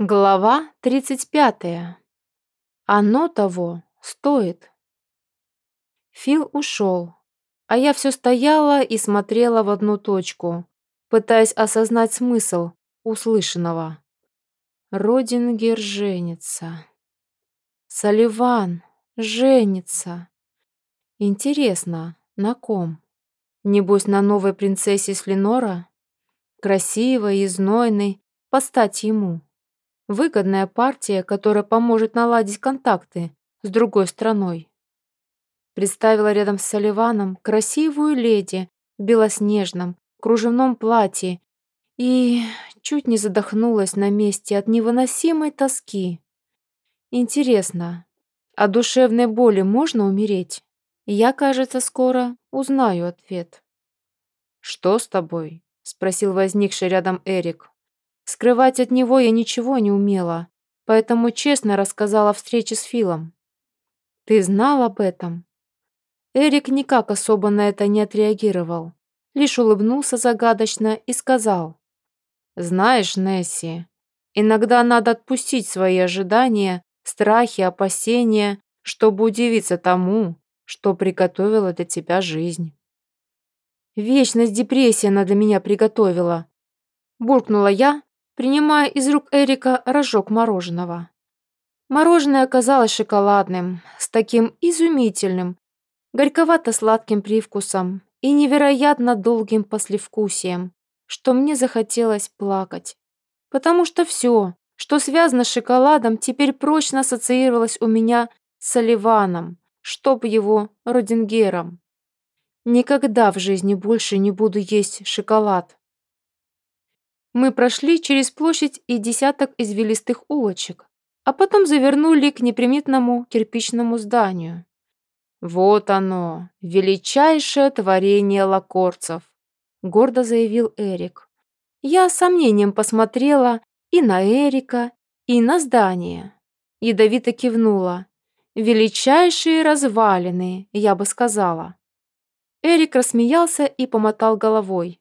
Глава 35. Оно того стоит. Фил ушел, а я все стояла и смотрела в одну точку, пытаясь осознать смысл услышанного. Родингер женится. Соливан женится. Интересно, на ком? Небось, на новой принцессе Слинора? Красивой и знойной, постать ему. Выгодная партия, которая поможет наладить контакты с другой страной. Представила рядом с Соливаном красивую леди в белоснежном кружевном платье и чуть не задохнулась на месте от невыносимой тоски. Интересно, от душевной боли можно умереть? Я, кажется, скоро узнаю ответ. «Что с тобой?» — спросил возникший рядом Эрик. Скрывать от него я ничего не умела, поэтому честно рассказала о встрече с Филом. «Ты знал об этом?» Эрик никак особо на это не отреагировал, лишь улыбнулся загадочно и сказал. «Знаешь, Несси, иногда надо отпустить свои ожидания, страхи, опасения, чтобы удивиться тому, что приготовила для тебя жизнь». «Вечность депрессия она для меня приготовила», буркнула я, принимая из рук Эрика рожок мороженого. Мороженое оказалось шоколадным, с таким изумительным, горьковато-сладким привкусом и невероятно долгим послевкусием, что мне захотелось плакать. Потому что все, что связано с шоколадом, теперь прочно ассоциировалось у меня с Оливаном, чтоб его Родингером. Никогда в жизни больше не буду есть шоколад. Мы прошли через площадь и десяток извилистых улочек, а потом завернули к неприметному кирпичному зданию. «Вот оно, величайшее творение лакорцев», — гордо заявил Эрик. Я с сомнением посмотрела и на Эрика, и на здание. Ядовито кивнула. «Величайшие развалины, я бы сказала». Эрик рассмеялся и помотал головой.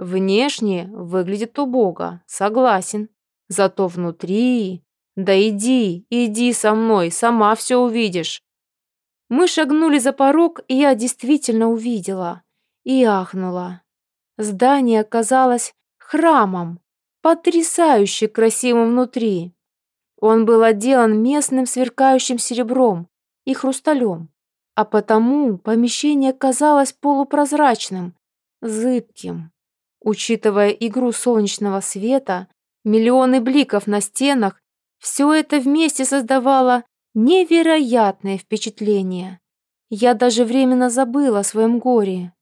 Внешне выглядит убого, согласен. Зато внутри... Да иди, иди со мной, сама все увидишь. Мы шагнули за порог, и я действительно увидела. И ахнула. Здание оказалось храмом, потрясающе красивым внутри. Он был отделан местным сверкающим серебром и хрусталем, а потому помещение казалось полупрозрачным, зыбким. Учитывая игру солнечного света, миллионы бликов на стенах, все это вместе создавало невероятное впечатление. Я даже временно забыла о своем горе.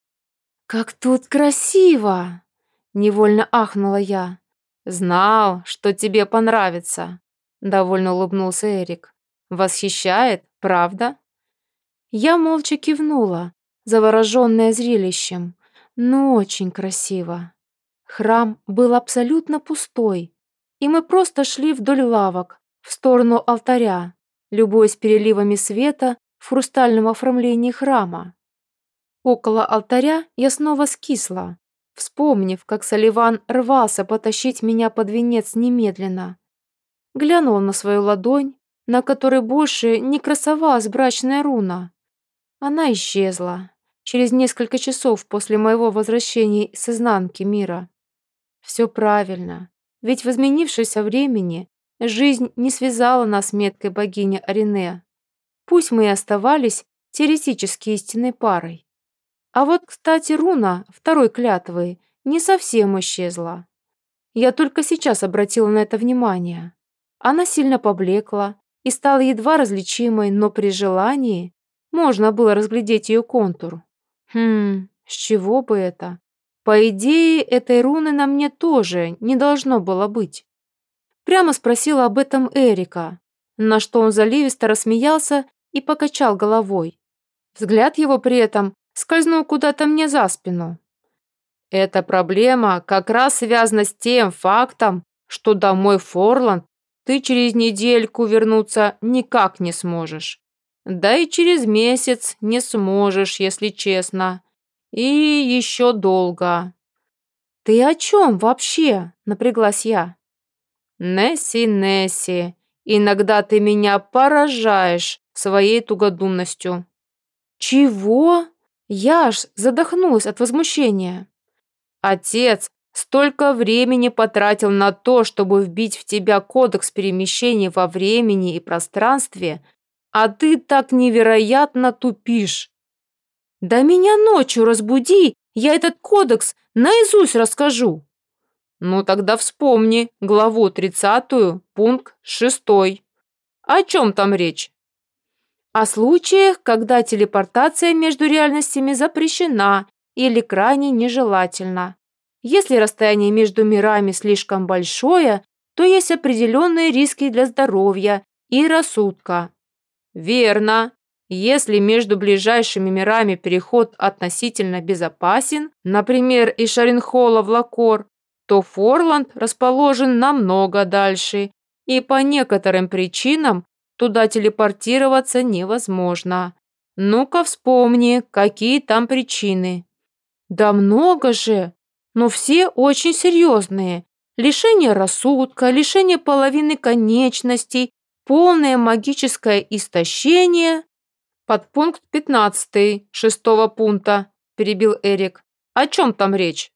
«Как тут красиво!» — невольно ахнула я. «Знал, что тебе понравится», — довольно улыбнулся Эрик. «Восхищает, правда?» Я молча кивнула, завороженная зрелищем. Ну, очень красиво. Храм был абсолютно пустой, и мы просто шли вдоль лавок, в сторону алтаря, любуясь переливами света в хрустальном оформлении храма. Около алтаря я снова скисла, вспомнив, как Соливан рвался потащить меня под венец немедленно. Глянул на свою ладонь, на которой больше не красовалась брачная руна. Она исчезла, через несколько часов после моего возвращения с изнанки мира. Все правильно, ведь в изменившемся времени жизнь не связала нас меткой богини Арине. Пусть мы и оставались теоретически истинной парой. А вот, кстати, руна второй клятвы не совсем исчезла. Я только сейчас обратила на это внимание. Она сильно поблекла и стала едва различимой, но при желании можно было разглядеть ее контур. Хм, с чего бы это? По идее, этой руны на мне тоже не должно было быть. Прямо спросила об этом Эрика, на что он заливисто рассмеялся и покачал головой. Взгляд его при этом скользнул куда-то мне за спину. Эта проблема как раз связана с тем фактом, что домой Форланд ты через недельку вернуться никак не сможешь. Да и через месяц не сможешь, если честно. И еще долго. Ты о чем вообще? Напряглась я. Несси, Несси, иногда ты меня поражаешь своей тугодумностью. Чего? Я аж задохнулась от возмущения. Отец столько времени потратил на то, чтобы вбить в тебя кодекс перемещений во времени и пространстве, а ты так невероятно тупишь. Да меня ночью разбуди, я этот кодекс наизусть расскажу. Ну тогда вспомни главу 30, пункт 6. О чем там речь? О случаях, когда телепортация между реальностями запрещена или крайне нежелательна. Если расстояние между мирами слишком большое, то есть определенные риски для здоровья и рассудка. Верно. Если между ближайшими мирами переход относительно безопасен, например, из Шаринхола в Лакор, то Форланд расположен намного дальше, и по некоторым причинам туда телепортироваться невозможно. Ну-ка вспомни, какие там причины. Да много же, но все очень серьезные. Лишение рассудка, лишение половины конечностей, полное магическое истощение. Подпункт 15 шестого пункта, перебил Эрик. О чем там речь?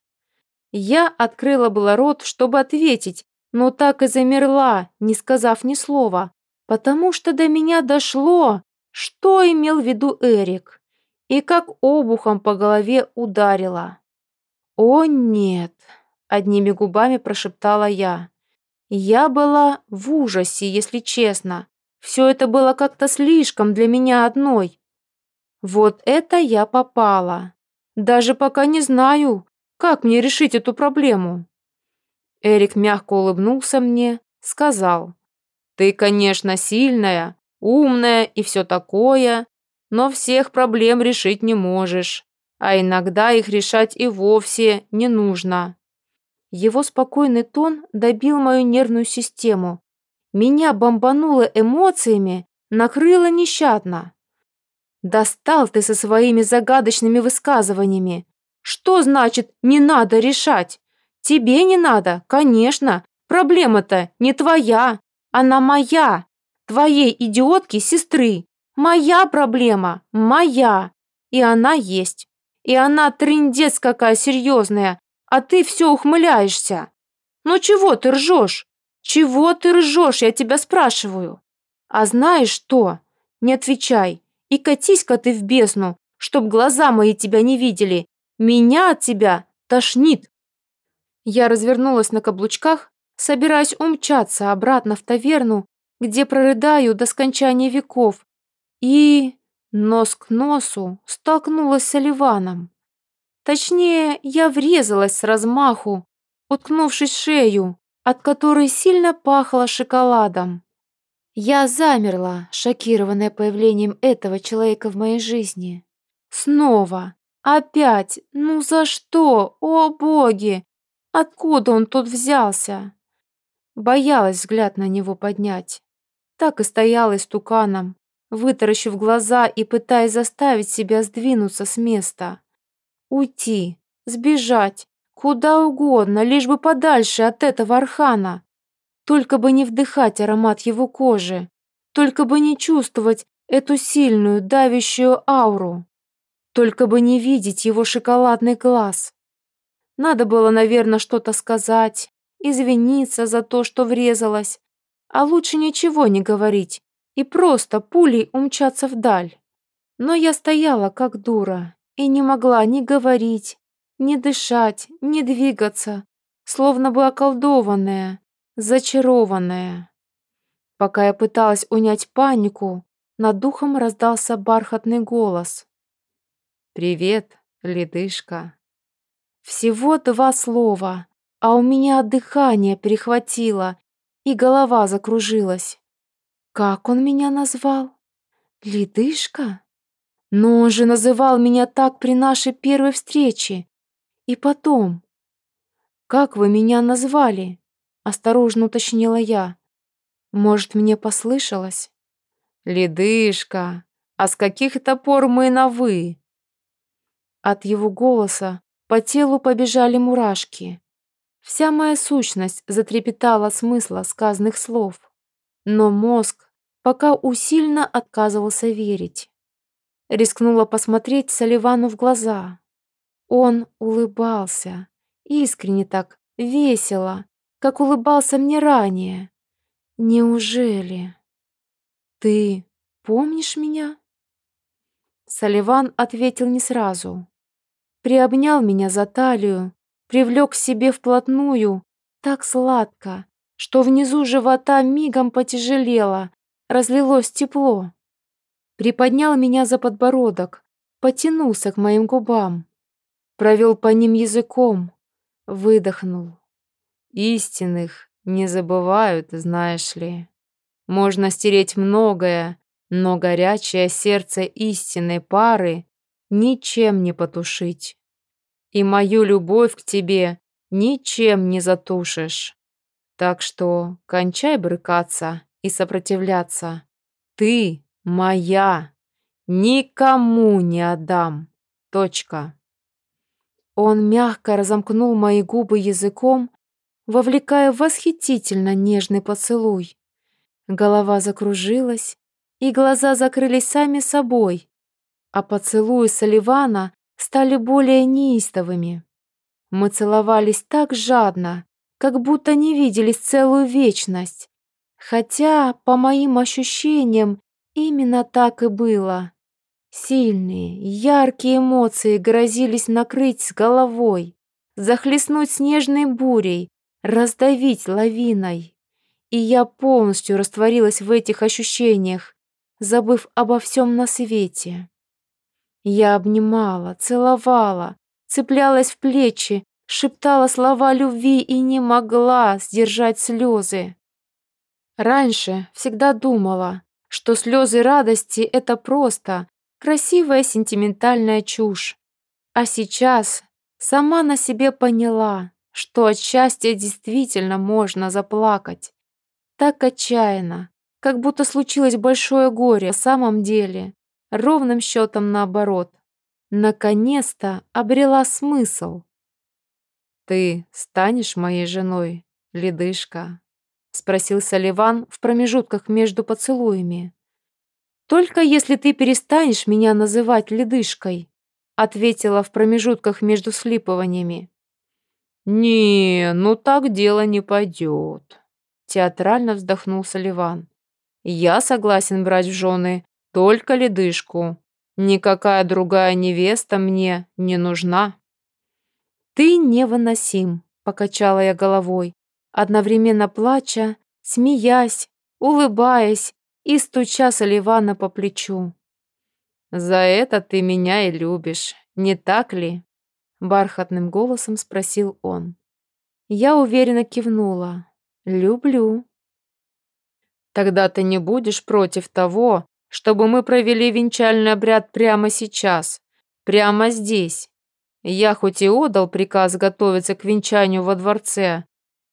Я открыла было рот, чтобы ответить, но так и замерла, не сказав ни слова, потому что до меня дошло, что имел в виду Эрик, и как обухом по голове ударила. «О, нет!» — одними губами прошептала я. Я была в ужасе, если честно. Все это было как-то слишком для меня одной. Вот это я попала. Даже пока не знаю, как мне решить эту проблему?» Эрик мягко улыбнулся мне, сказал. «Ты, конечно, сильная, умная и все такое, но всех проблем решить не можешь, а иногда их решать и вовсе не нужно». Его спокойный тон добил мою нервную систему. Меня бомбануло эмоциями, накрыло нещадно. «Достал ты со своими загадочными высказываниями. Что значит «не надо решать»? Тебе не надо, конечно. Проблема-то не твоя, она моя. Твоей идиотки сестры. Моя проблема, моя. И она есть. И она трындец какая серьезная, а ты все ухмыляешься. Ну чего ты ржешь? Чего ты ржешь, я тебя спрашиваю. А знаешь что? Не отвечай. И катись-ка ты в бездну, чтоб глаза мои тебя не видели, меня от тебя тошнит!» Я развернулась на каблучках, собираясь умчаться обратно в таверну, где прорыдаю до скончания веков, и нос к носу столкнулась с Оливаном. Точнее, я врезалась с размаху, уткнувшись шею, от которой сильно пахло шоколадом. Я замерла, шокированная появлением этого человека в моей жизни. Снова, Опять? Ну за что? О боги! Откуда он тут взялся? Боялась взгляд на него поднять. Так и стояла истуканом, вытаращив глаза и пытаясь заставить себя сдвинуться с места. Уйти, сбежать, куда угодно, лишь бы подальше от этого архана. Только бы не вдыхать аромат его кожи, только бы не чувствовать эту сильную, давящую ауру. Только бы не видеть его шоколадный глаз. Надо было, наверное, что-то сказать, извиниться за то, что врезалась, а лучше ничего не говорить и просто пулей умчаться вдаль. Но я стояла как дура и не могла ни говорить, ни дышать, ни двигаться, словно бы околдованная, зачарованная. Пока я пыталась унять панику, над духом раздался бархатный голос. «Привет, ледышка». Всего два слова, а у меня дыхание перехватило, и голова закружилась. Как он меня назвал? Ледышка? Но он же называл меня так при нашей первой встрече. И потом. «Как вы меня назвали?» — осторожно уточнила я. «Может, мне послышалось?» «Ледышка, а с каких это пор мы на «вы»?» От его голоса по телу побежали мурашки. Вся моя сущность затрепетала смысла сказанных слов, но мозг пока усильно отказывался верить. Рискнула посмотреть Соливану в глаза. Он улыбался, искренне так, весело, как улыбался мне ранее. Неужели? Ты помнишь меня? Соливан ответил не сразу. Приобнял меня за талию, привлек к себе вплотную, так сладко, что внизу живота мигом потяжелело, разлилось тепло. Приподнял меня за подбородок, потянулся к моим губам, провел по ним языком, выдохнул. Истинных не забывают, знаешь ли. Можно стереть многое, но горячее сердце истинной пары ничем не потушить. И мою любовь к тебе ничем не затушишь. Так что кончай брыкаться и сопротивляться. Ты моя, никому не отдам. Точка. Он мягко разомкнул мои губы языком, вовлекая в восхитительно нежный поцелуй. Голова закружилась, и глаза закрылись сами собой, а поцелуи Соливана стали более неистовыми. Мы целовались так жадно, как будто не виделись целую вечность, хотя, по моим ощущениям, именно так и было. Сильные, яркие эмоции грозились накрыть с головой, захлестнуть снежной бурей, раздавить лавиной. И я полностью растворилась в этих ощущениях, забыв обо всем на свете. Я обнимала, целовала, цеплялась в плечи, шептала слова любви и не могла сдержать слезы. Раньше всегда думала, что слезы радости — это просто красивая сентиментальная чушь. А сейчас сама на себе поняла, что от счастья действительно можно заплакать. Так отчаянно, как будто случилось большое горе, на самом деле, ровным счетом наоборот. Наконец-то обрела смысл. «Ты станешь моей женой, ледышка?» — спросил Соливан в промежутках между поцелуями. «Только если ты перестанешь меня называть ледышкой», — ответила в промежутках между слипываниями. «Не, ну так дело не пойдет», — театрально вздохнул Соливан. Я согласен брать в жены только ледышку. Никакая другая невеста мне не нужна. Ты невыносим, покачала я головой, одновременно плача, смеясь, улыбаясь и стуча Соливана по плечу. «За это ты меня и любишь, не так ли?» Бархатным голосом спросил он. Я уверенно кивнула. «Люблю». Тогда ты не будешь против того, чтобы мы провели венчальный обряд прямо сейчас, прямо здесь. Я хоть и отдал приказ готовиться к венчанию во дворце,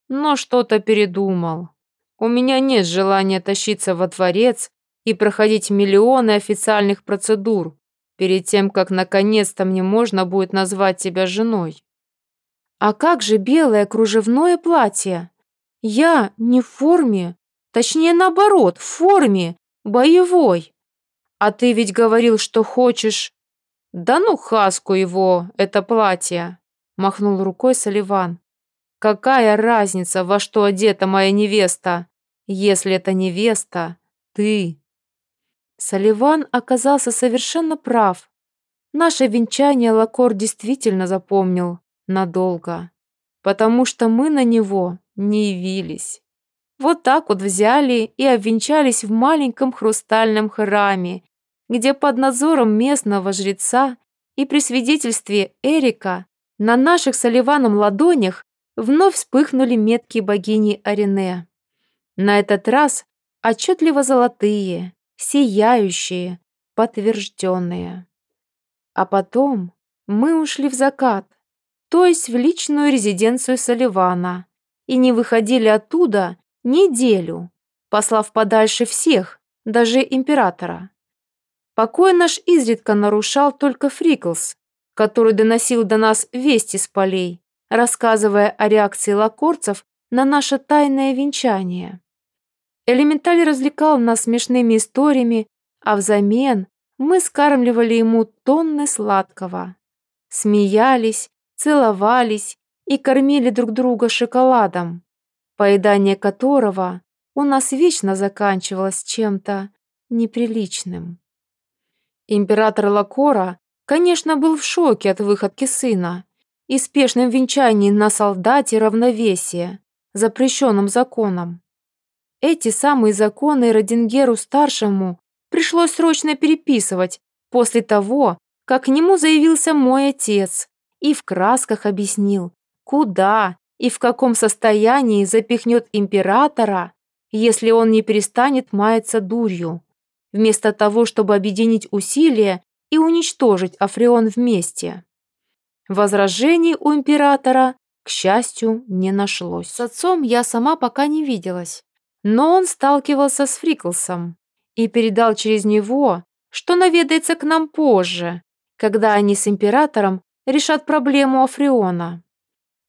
но что-то передумал. У меня нет желания тащиться во дворец и проходить миллионы официальных процедур перед тем, как наконец-то мне можно будет назвать тебя женой. А как же белое кружевное платье? Я не в форме, Точнее, наоборот, в форме, боевой. А ты ведь говорил, что хочешь... Да ну хаску его, это платье, махнул рукой Соливан. Какая разница, во что одета моя невеста, если это невеста, ты? Соливан оказался совершенно прав. Наше венчание Лакор действительно запомнил надолго, потому что мы на него не явились. Вот так вот взяли и обвенчались в маленьком хрустальном храме, где под надзором местного жреца и при свидетельстве Эрика на наших с ладонях вновь вспыхнули метки богини Арине. На этот раз отчетливо золотые, сияющие, подтвержденные. А потом мы ушли в закат, то есть в личную резиденцию Соливана, и не выходили оттуда Неделю, послав подальше всех, даже императора. Покой наш изредка нарушал только Фриклс, который доносил до нас вести с полей, рассказывая о реакции лакорцев на наше тайное венчание. Элементаль развлекал нас смешными историями, а взамен мы скармливали ему тонны сладкого. Смеялись, целовались и кормили друг друга шоколадом, поедание которого у нас вечно заканчивалось чем-то неприличным. Император Лакора, конечно, был в шоке от выходки сына и спешном венчании на солдате равновесия, запрещенном законом. Эти самые законы Родингеру-старшему пришлось срочно переписывать после того, как к нему заявился мой отец и в красках объяснил, куда и в каком состоянии запихнет императора, если он не перестанет маяться дурью, вместо того, чтобы объединить усилия и уничтожить Африон вместе. Возражений у императора, к счастью, не нашлось. С отцом я сама пока не виделась, но он сталкивался с Фриклсом и передал через него, что наведается к нам позже, когда они с императором решат проблему Африона.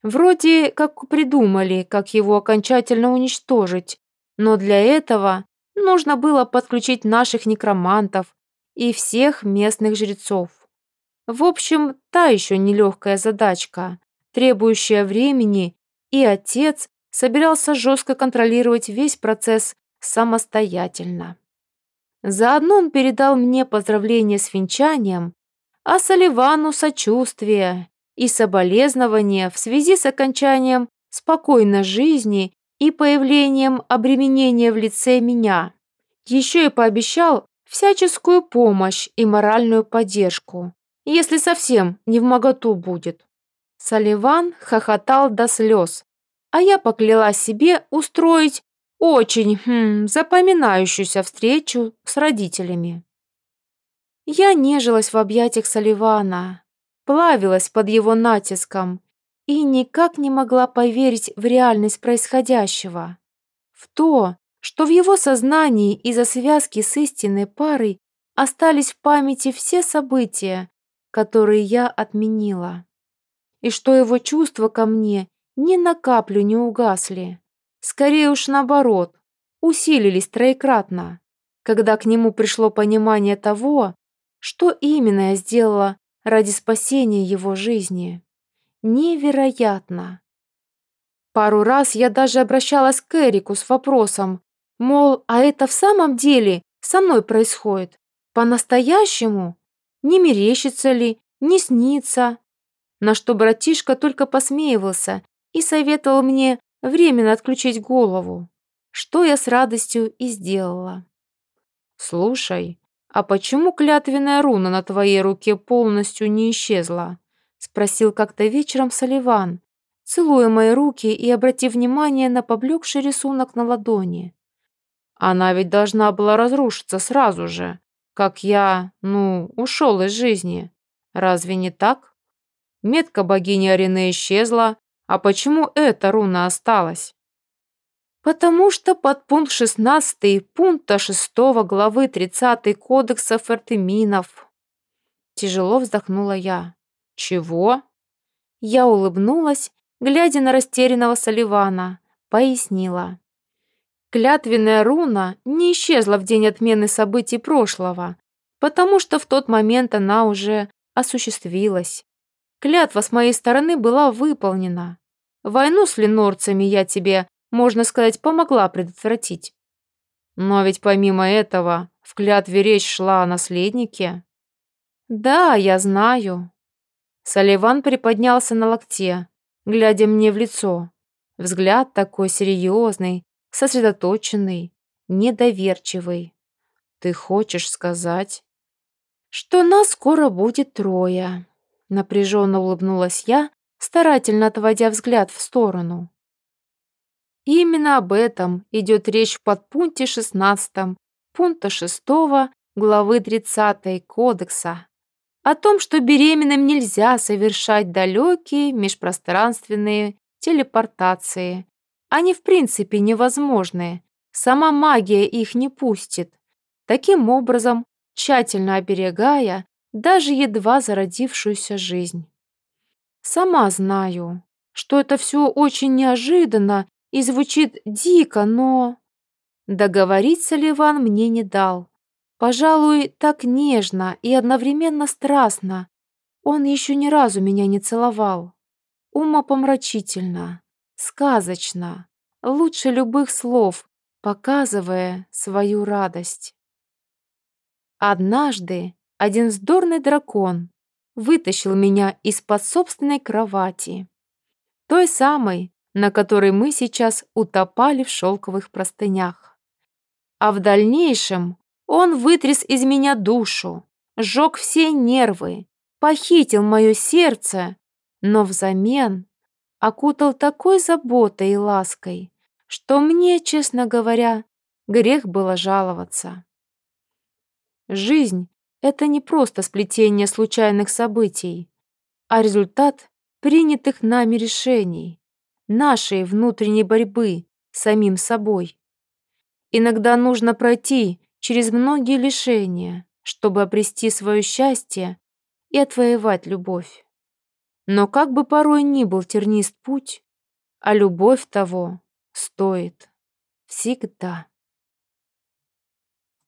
Вроде как придумали, как его окончательно уничтожить, но для этого нужно было подключить наших некромантов и всех местных жрецов. В общем, та еще нелегкая задачка, требующая времени, и отец собирался жестко контролировать весь процесс самостоятельно. Заодно он передал мне поздравления с венчанием, а Соливану сочувствие и соболезнования в связи с окончанием спокойной жизни и появлением обременения в лице меня. Еще и пообещал всяческую помощь и моральную поддержку, если совсем не в моготу будет. Соливан хохотал до слез, а я поклялась себе устроить очень хм, запоминающуюся встречу с родителями. Я нежилась в объятиях Соливана, плавилась под его натиском и никак не могла поверить в реальность происходящего, в то, что в его сознании из-за связки с истинной парой остались в памяти все события, которые я отменила, и что его чувства ко мне ни на каплю не угасли, скорее уж наоборот, усилились троекратно, когда к нему пришло понимание того, что именно я сделала ради спасения его жизни. Невероятно. Пару раз я даже обращалась к Эрику с вопросом, мол, а это в самом деле со мной происходит? По-настоящему? Не мерещится ли? Не снится? На что братишка только посмеивался и советовал мне временно отключить голову, что я с радостью и сделала. «Слушай, «А почему клятвенная руна на твоей руке полностью не исчезла?» — спросил как-то вечером Соливан, целуя мои руки и обратив внимание на поблекший рисунок на ладони. «Она ведь должна была разрушиться сразу же, как я, ну, ушел из жизни. Разве не так? Метка богини Арены исчезла, а почему эта руна осталась?» Потому что под пункт 16 пункта 6 главы 30 Кодекса Фертеминов. Тяжело вздохнула я. Чего? Я улыбнулась, глядя на растерянного Соливана, пояснила. Клятвенная руна не исчезла в день отмены событий прошлого, потому что в тот момент она уже осуществилась. Клятва с моей стороны была выполнена. Войну с ленорцами я тебе можно сказать, помогла предотвратить. Но ведь помимо этого в клятве речь шла о наследнике. Да, я знаю. Соливан приподнялся на локте, глядя мне в лицо. Взгляд такой серьезный, сосредоточенный, недоверчивый. Ты хочешь сказать, что нас скоро будет трое? Напряженно улыбнулась я, старательно отводя взгляд в сторону. Именно об этом идет речь в подпункте 16 пункта 6 главы 30 Кодекса. О том, что беременным нельзя совершать далекие межпространственные телепортации. Они в принципе невозможны. Сама магия их не пустит. Таким образом, тщательно оберегая даже едва зародившуюся жизнь. Сама знаю, что это все очень неожиданно и звучит дико, но... Договорить Соливан мне не дал. Пожалуй, так нежно и одновременно страстно. Он еще ни разу меня не целовал. Умопомрачительно, сказочно, лучше любых слов, показывая свою радость. Однажды один вздорный дракон вытащил меня из-под собственной кровати, той самой, на которой мы сейчас утопали в шелковых простынях. А в дальнейшем он вытряс из меня душу, сжег все нервы, похитил мое сердце, но взамен окутал такой заботой и лаской, что мне, честно говоря, грех было жаловаться. Жизнь — это не просто сплетение случайных событий, а результат принятых нами решений, нашей внутренней борьбы с самим собой. Иногда нужно пройти через многие лишения, чтобы обрести свое счастье и отвоевать любовь. Но как бы порой ни был тернист путь, а любовь того стоит всегда.